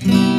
Mm-hmm.